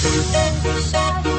Thank you.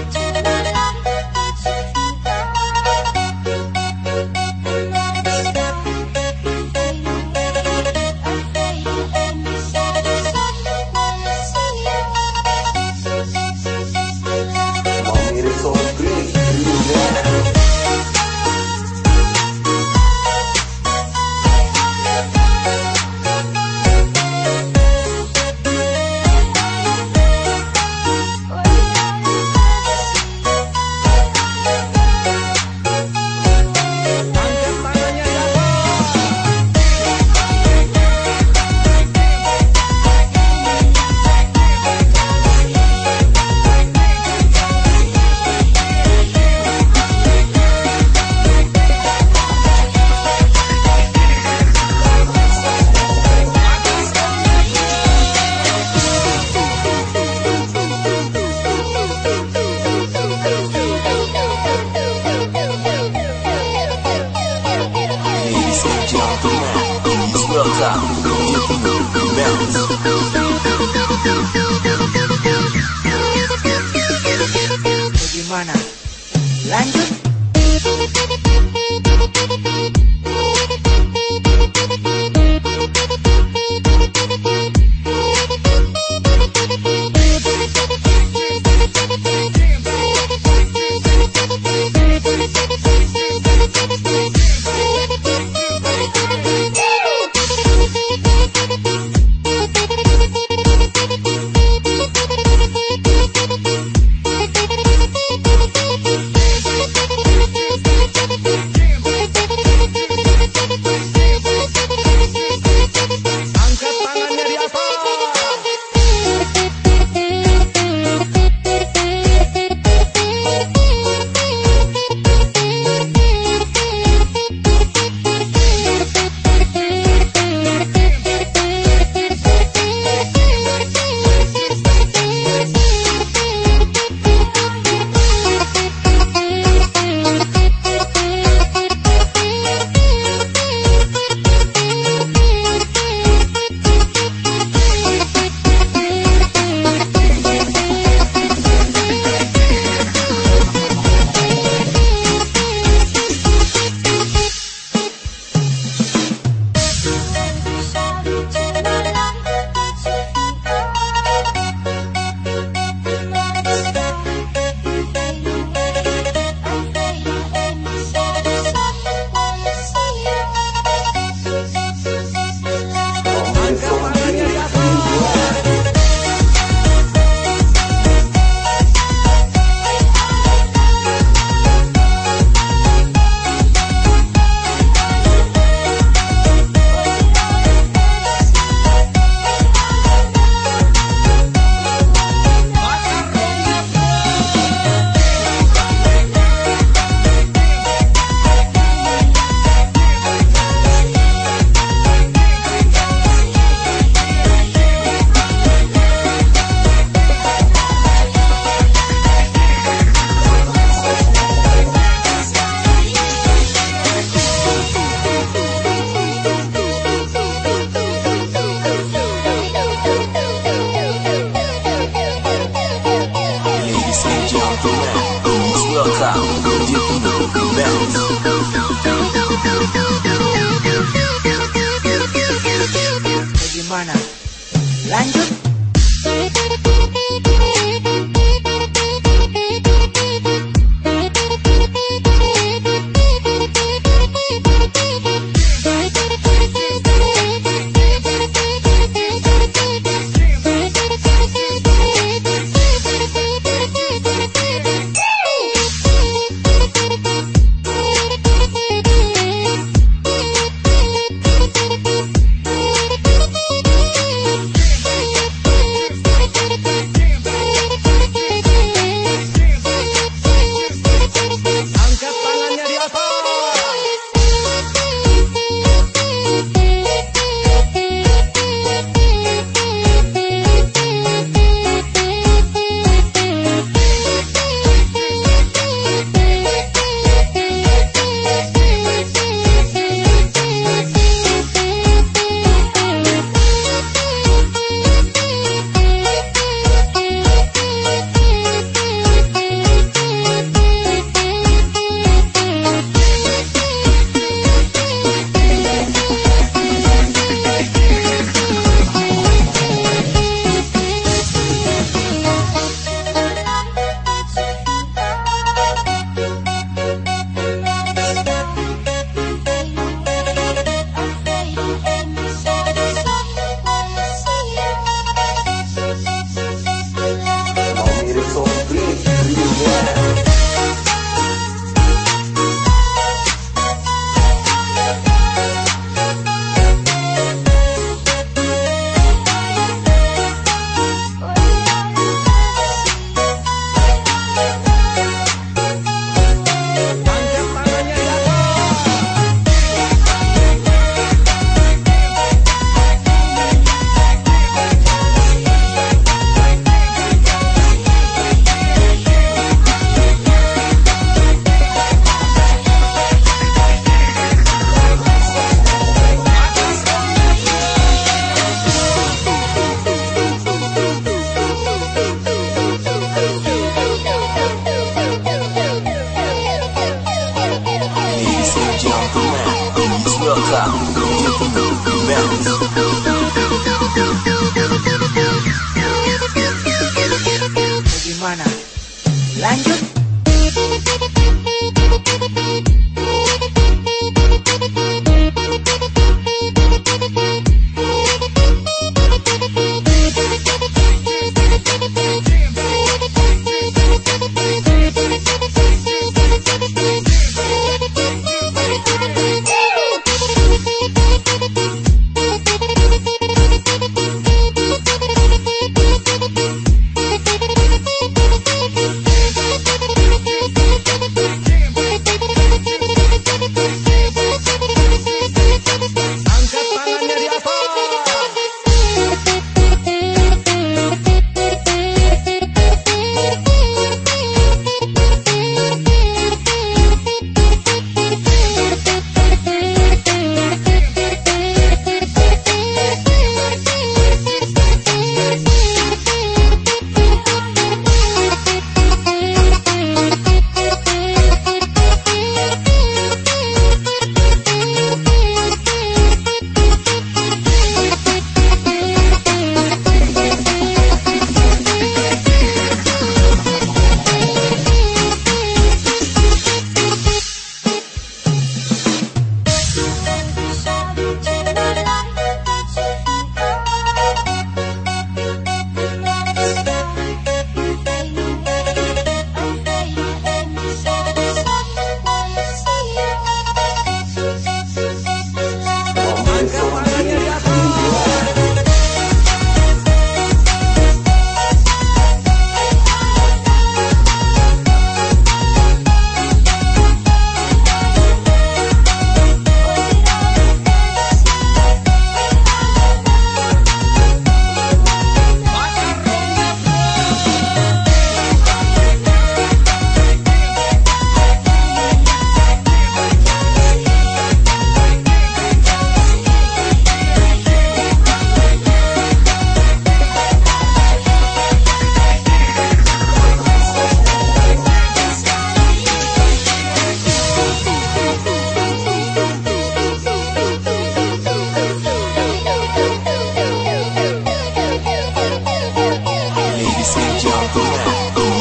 Argentina,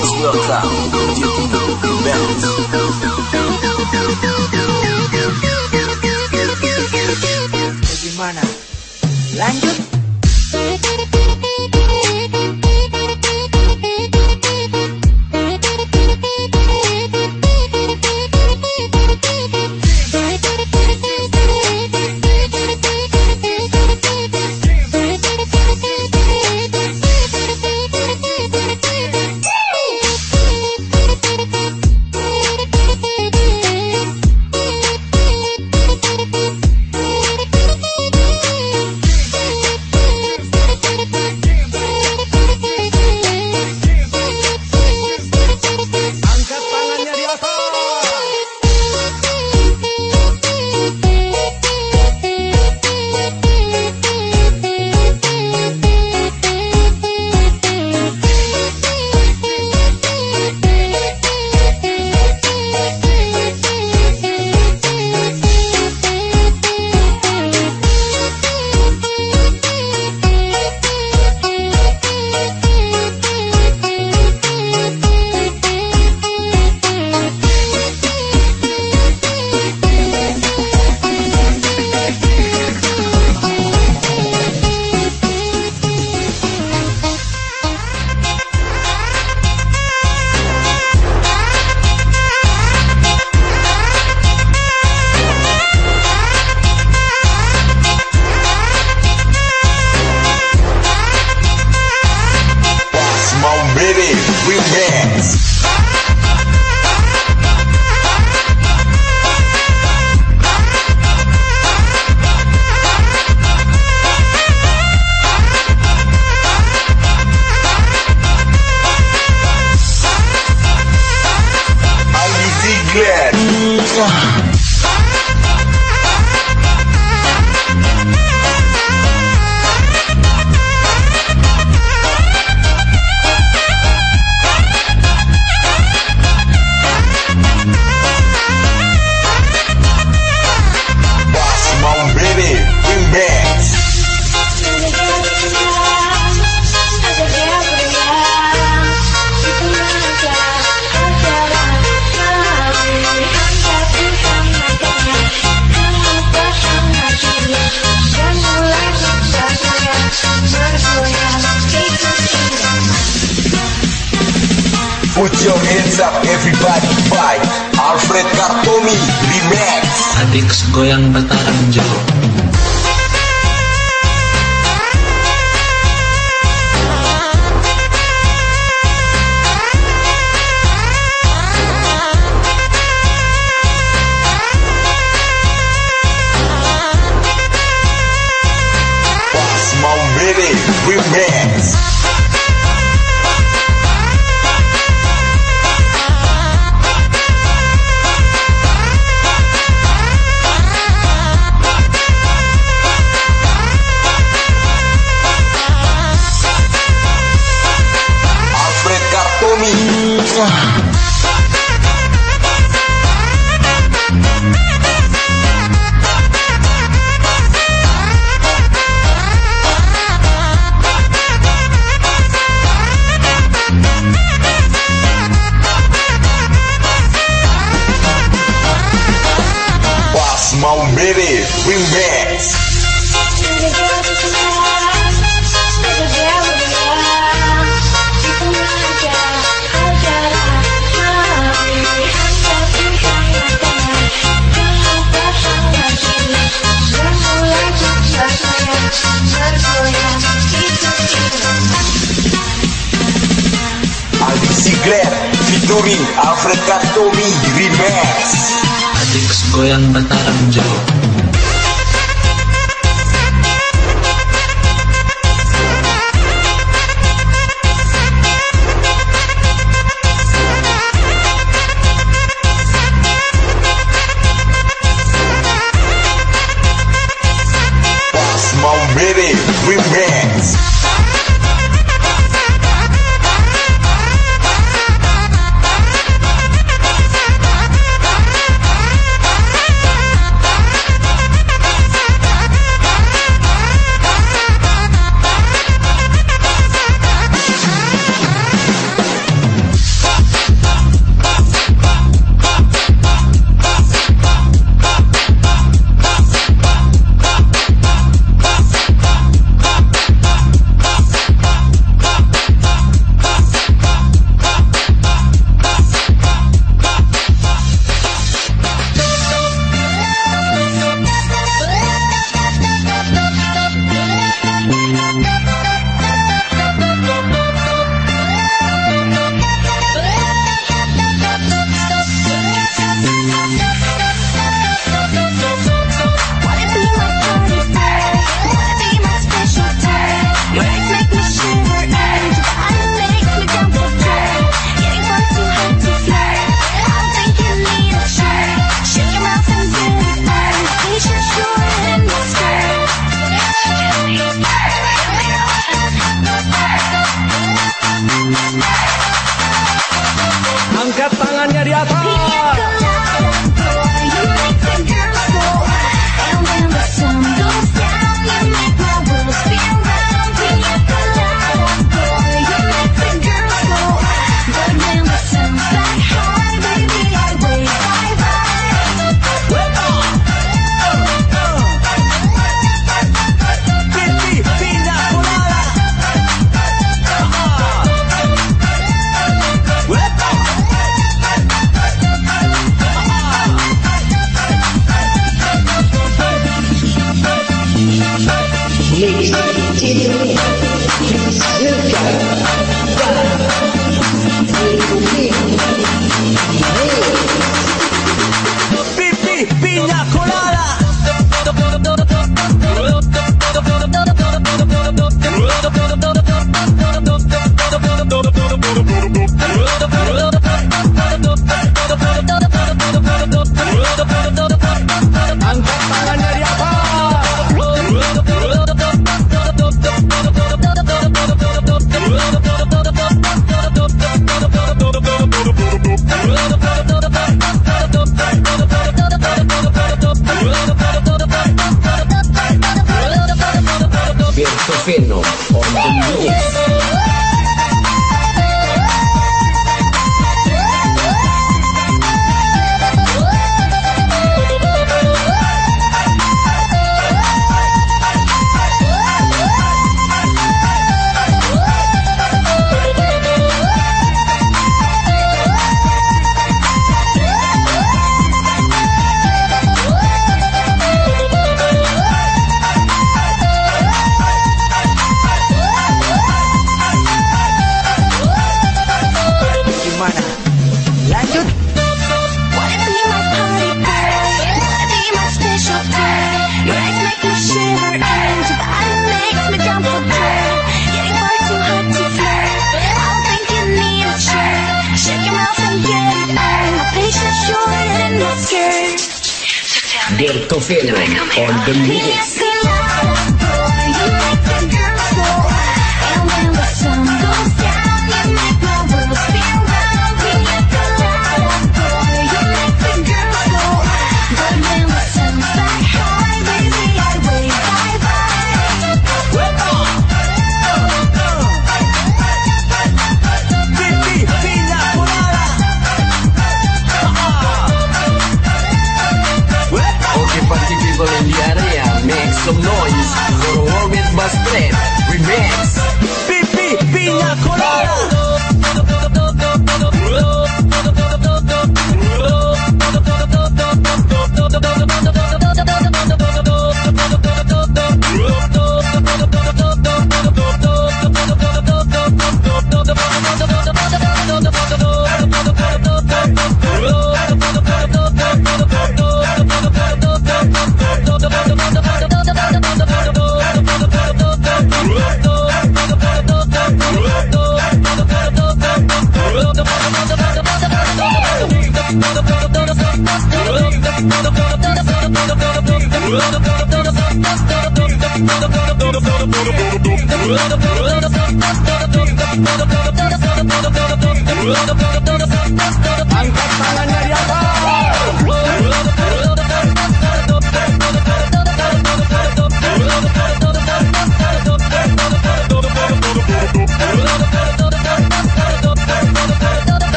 Miss Loca.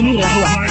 Ini.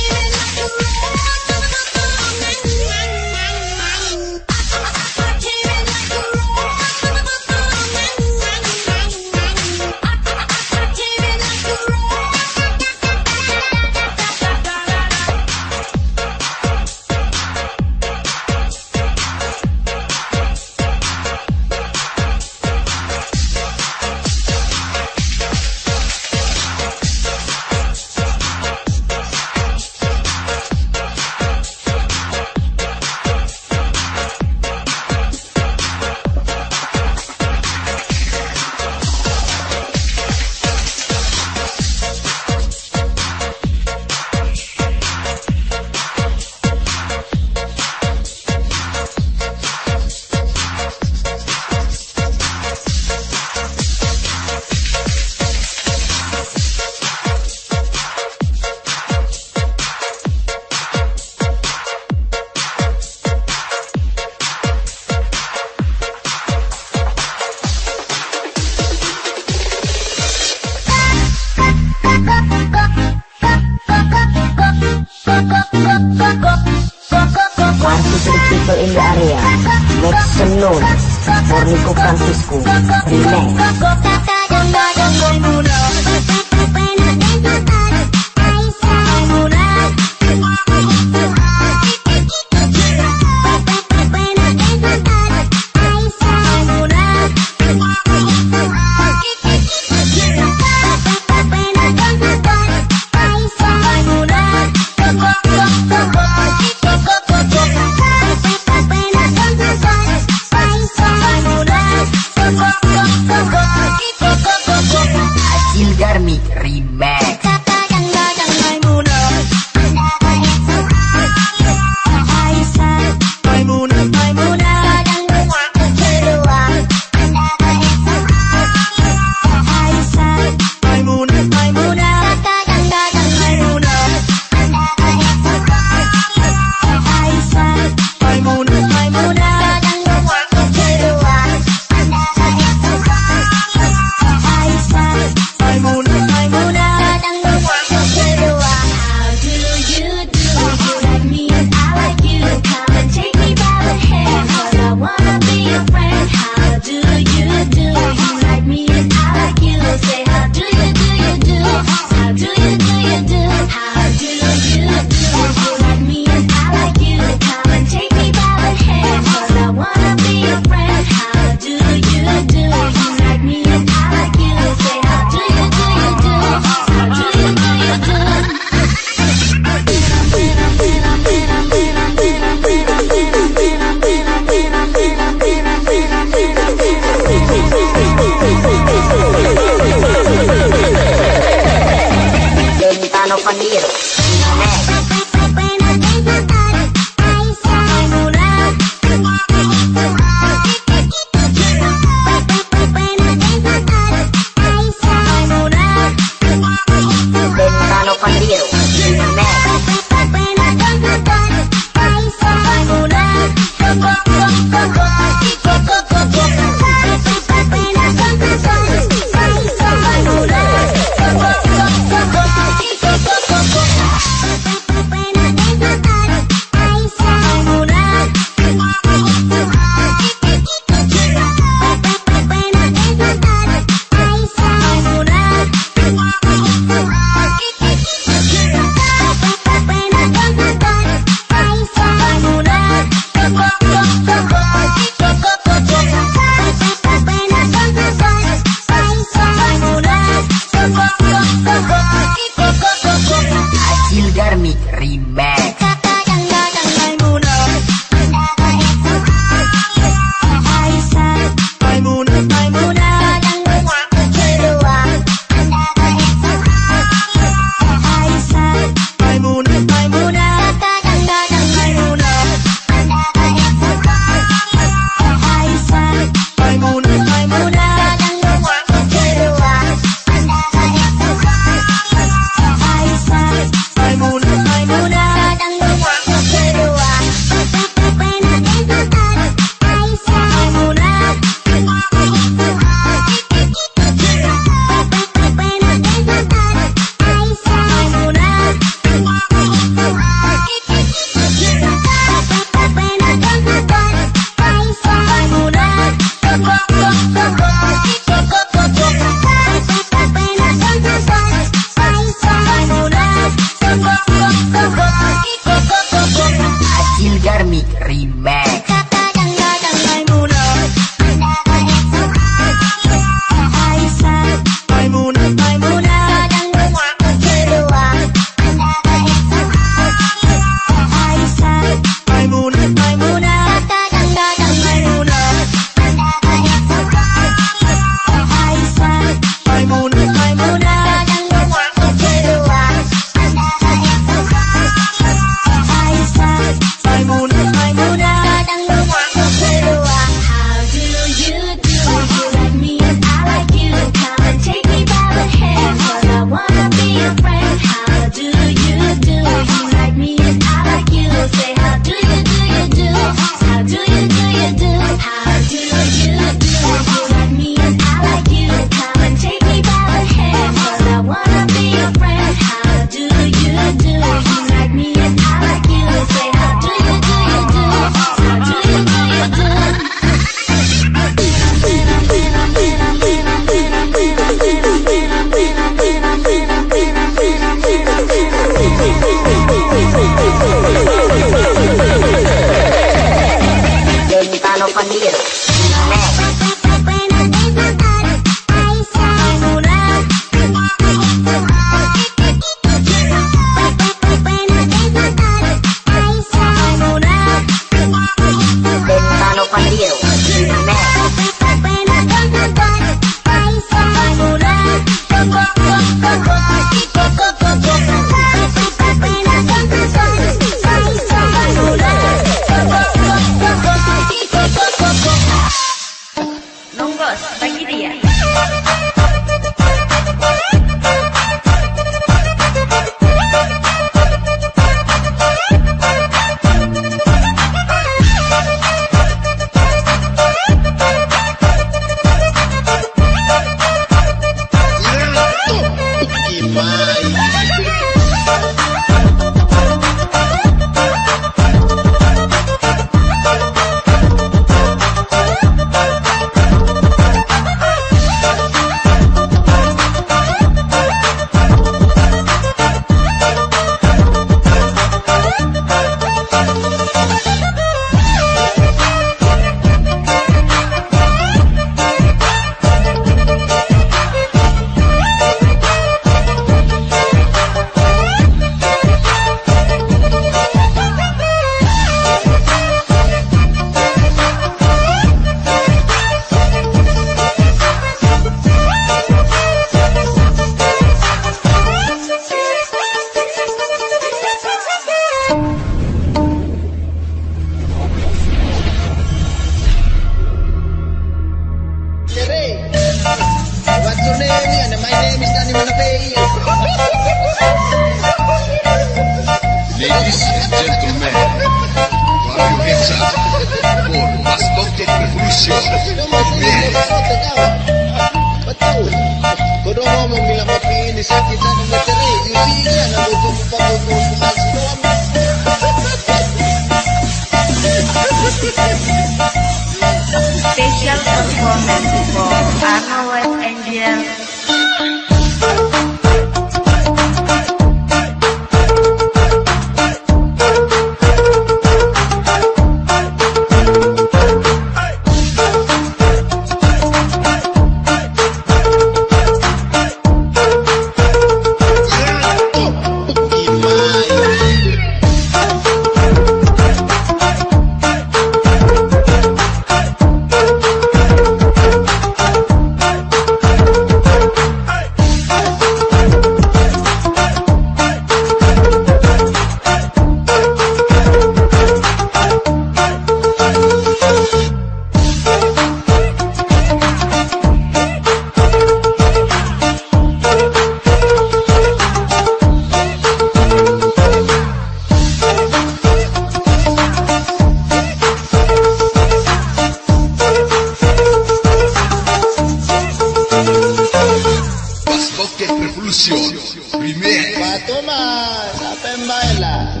Solución. Primer. Pa' tomar, la pembaela.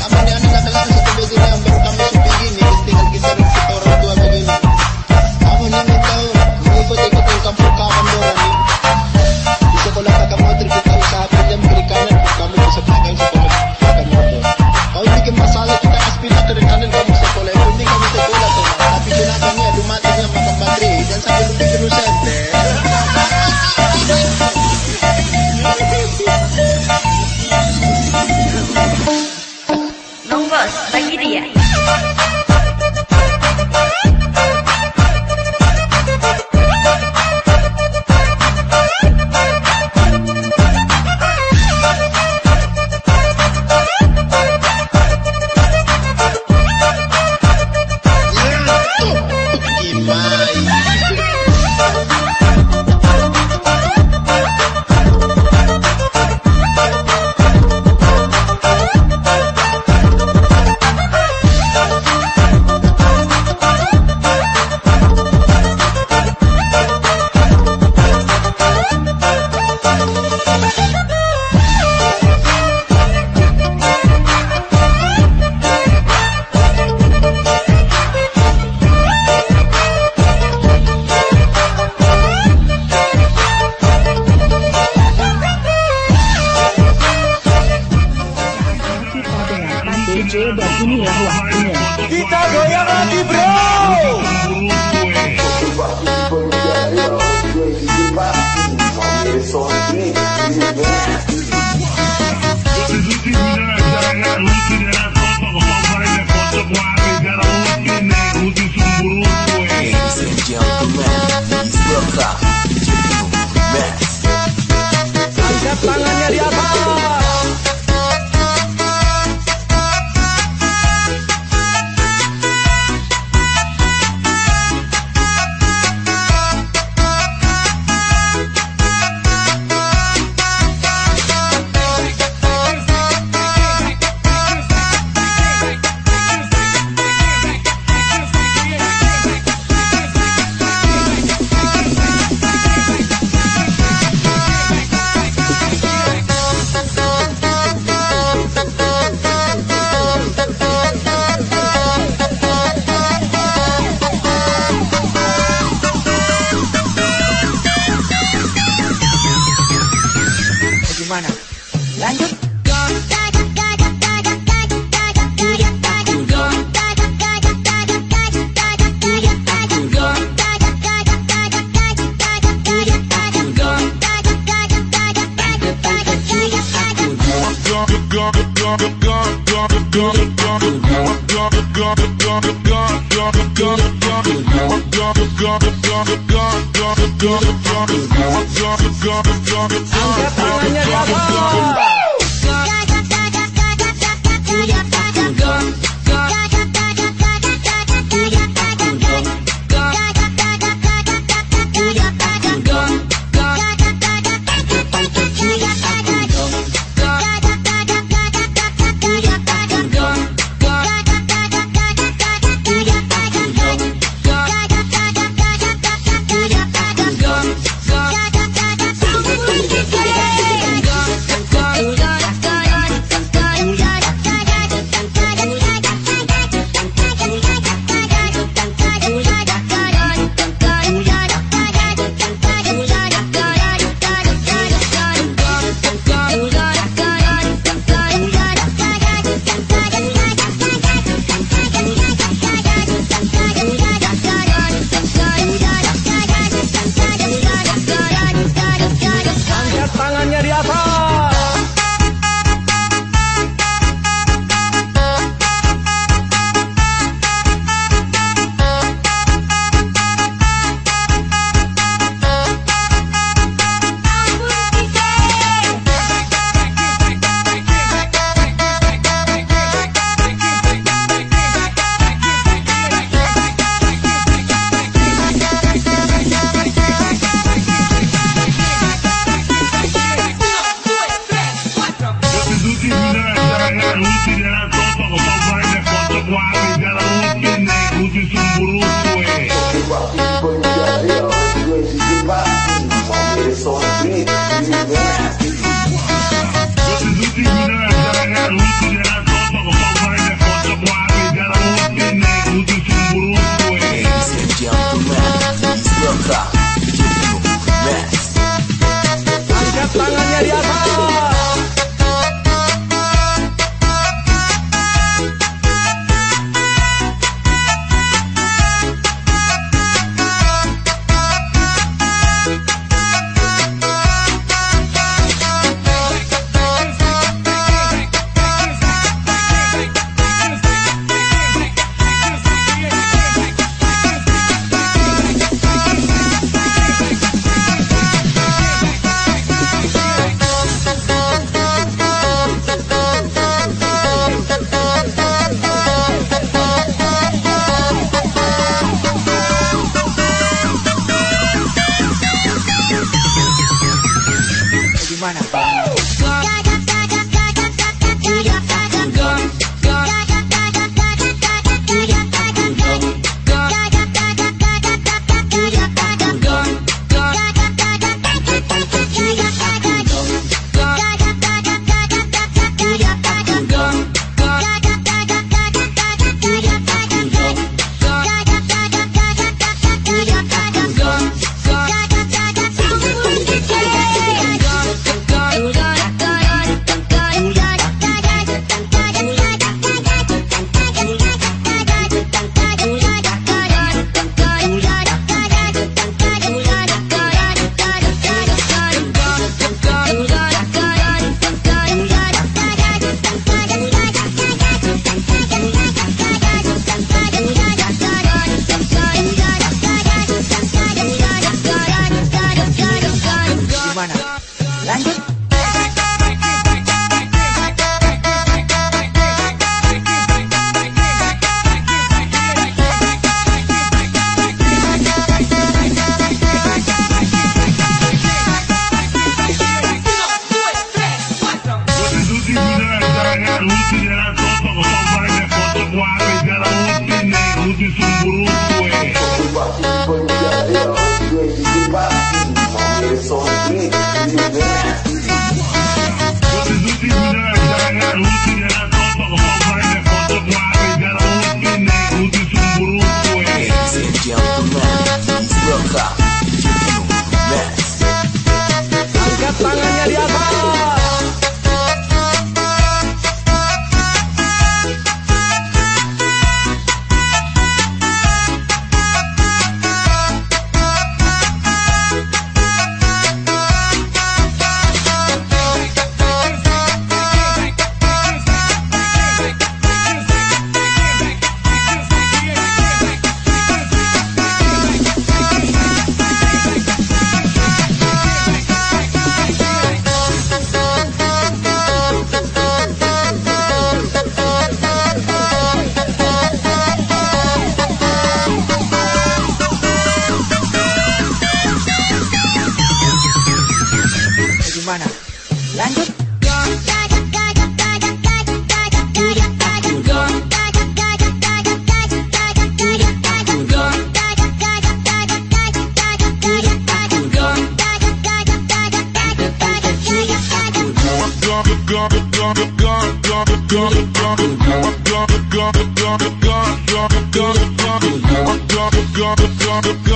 La mañana que la te que esté al guisar. semana. The. good.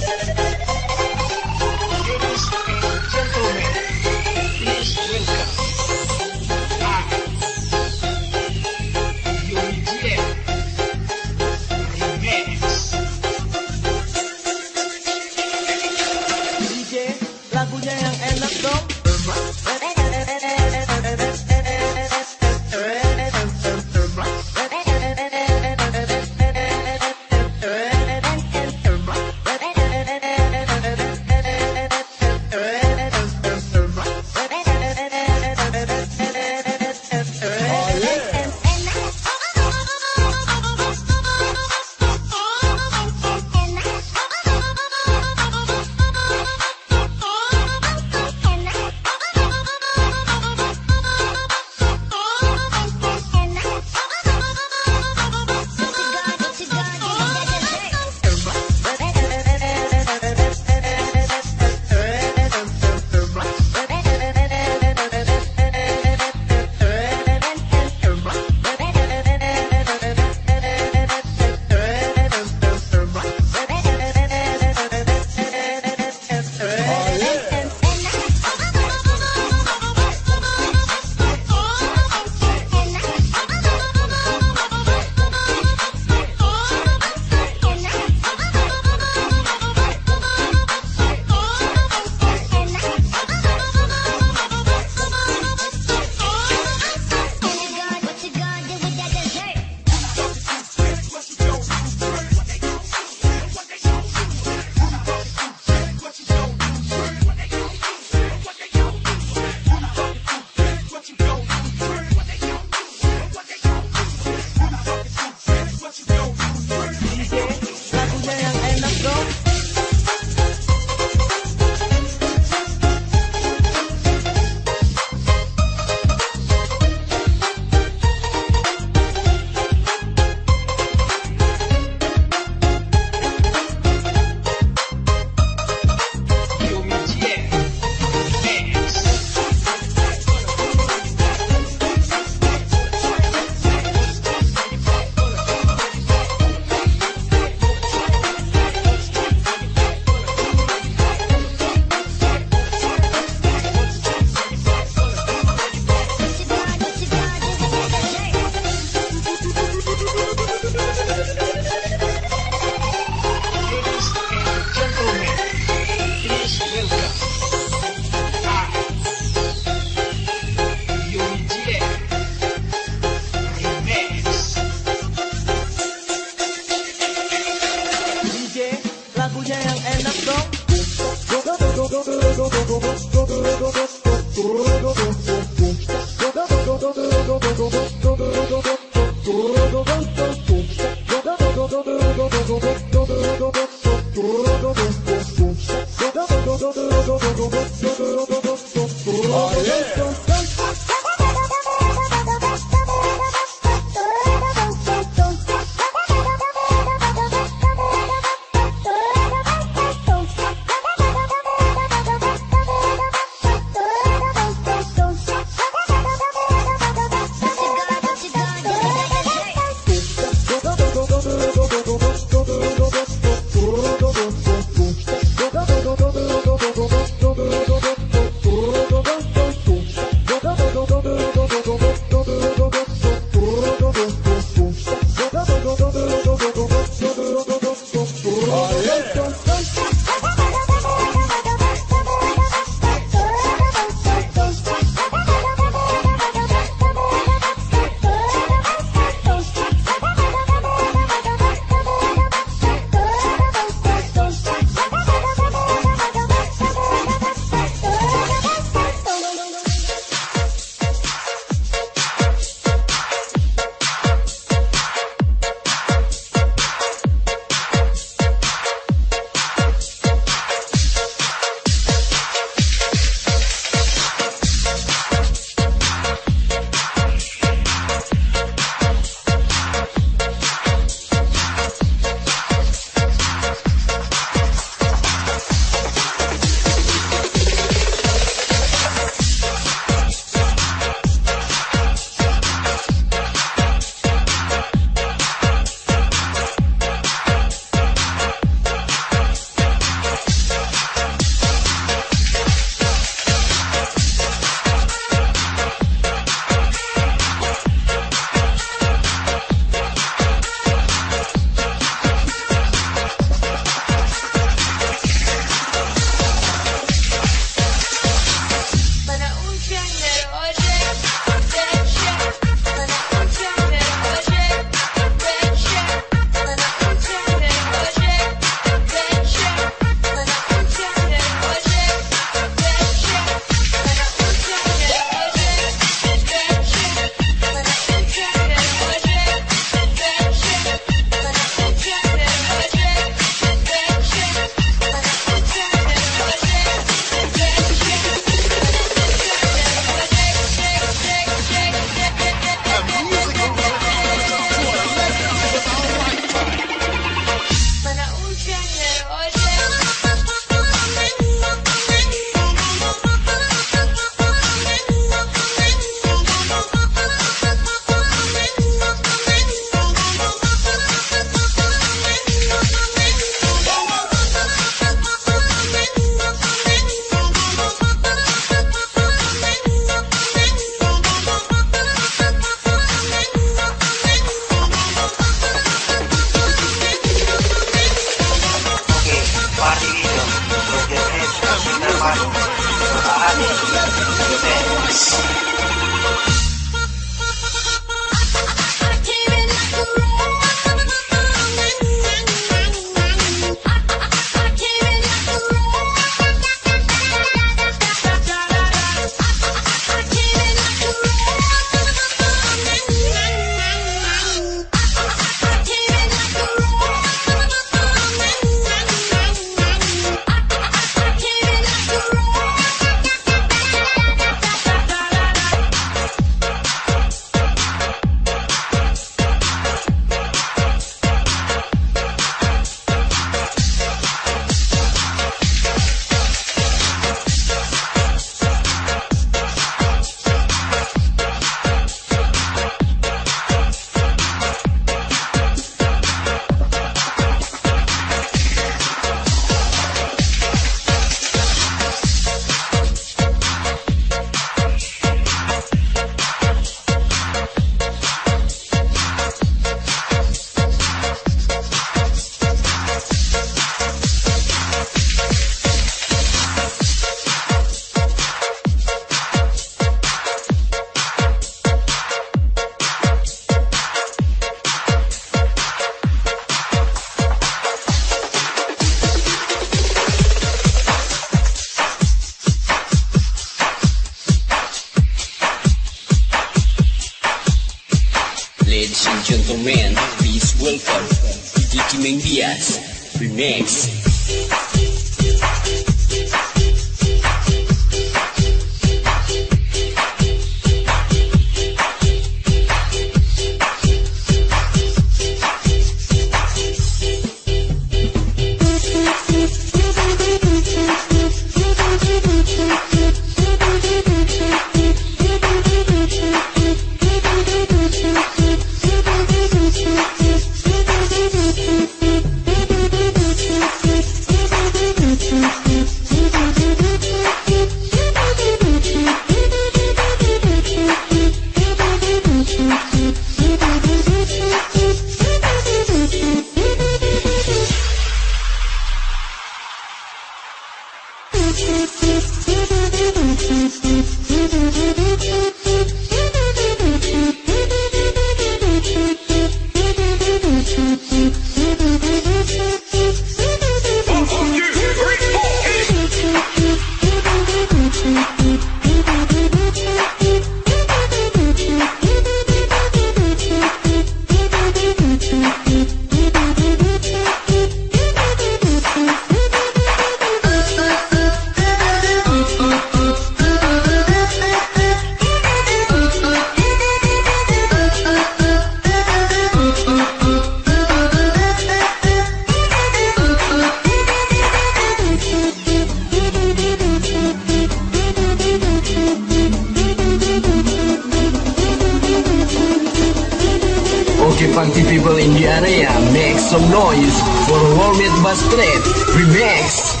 party people in the area, make some noise for World Bus Trip Remix.